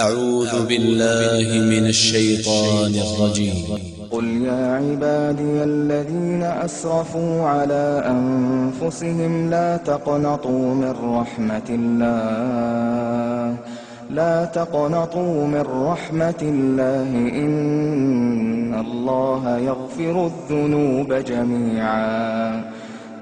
أعوذ بالله من الشيطان الرجيم. قل يا عبادي الذين أسرفوا على أنفسهم لا تقنطوا من رحمة الله. لا تقنطوا من رحمة الله. إن الله يغفر الذنوب جميعا.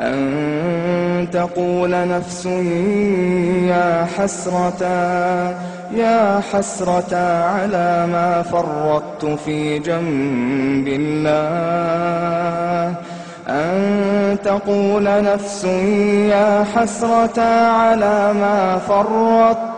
أن تقول نفس يا حسرتا يا حسرتا على ما فرطت في جنب الله. أن تقول نفس يا حسرتا على ما فرطت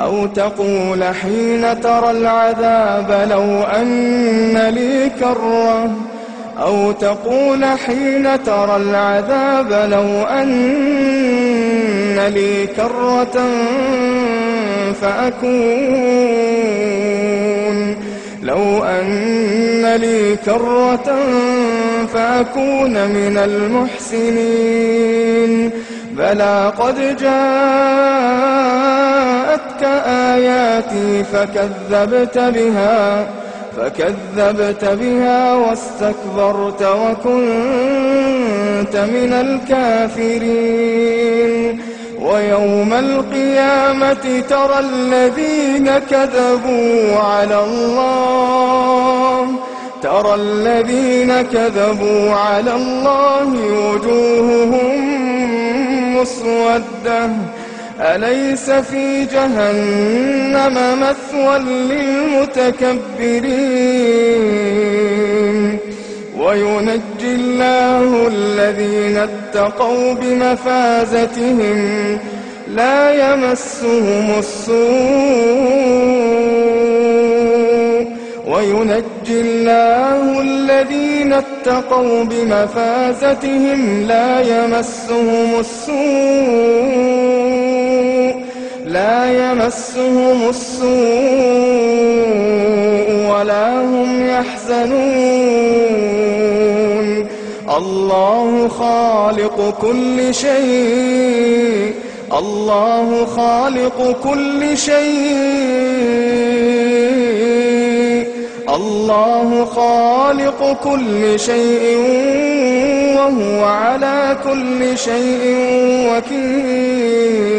أو تقول حين ترى العذاب لو أن لي كرة. أو تقول حين ترى العذاب لو أن لي كرة فأكون. لو أن لي كرة فأكون من المحسنين. بلى قد جاءتك آياتي فكذبت بها فكذبت بها واستكبرت وكنت من الكافرين. ويوم القيامة ترى الذين كذبوا على الله ترى الذين كذبوا على الله وجوههم مسودة. أليس في جهنم مثوى للمتكبرين؟ وينجي الله الذين اتقوا بمفازتهم لا يمسهم السوء. وينجي الله الذين اتقوا بمفازتهم لا يمسهم السوء. لا يمسهم السوء ولا هم يحزنون. الله خالق كل شيء. الله خالق كل شيء. الله خالق كل شيء وهو على كل شيء وكيل.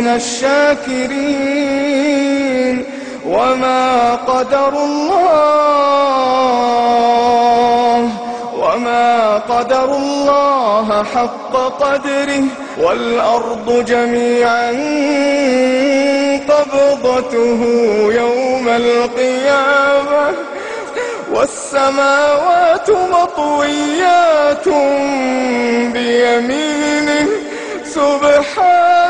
من الشاكرين وما قدر الله وما قدر الله حق قدره والأرض جميعا قبضته يوم القيامة والسماوات مطويات بيمينه سبحانه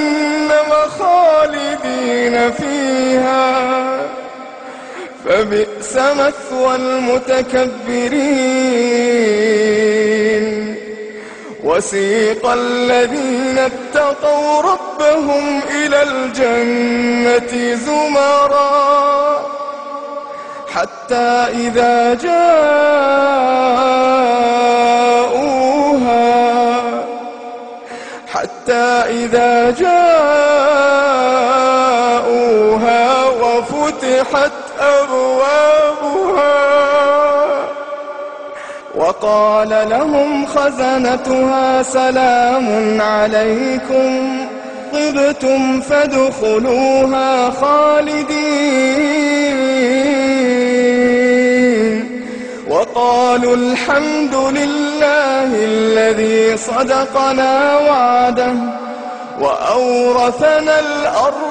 خالدين فيها فبئس مثوى المتكبرين. وسيق الذين اتقوا ربهم إلى الجنة زمرا حتى إذا جاءوها حتى إذا جاءوها وفتحت أبوابها وقال لهم خزنتها سلام عليكم طبتم فادخلوها خالدين وقالوا الحمد لله الذي صدقنا وعده وأورثنا الأرض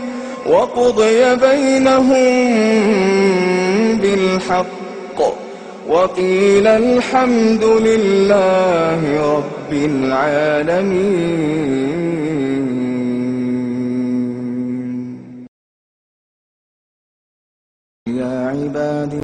وقضي بينهم بالحق. وقيل الحمد لله رب العالمين. يا عبادي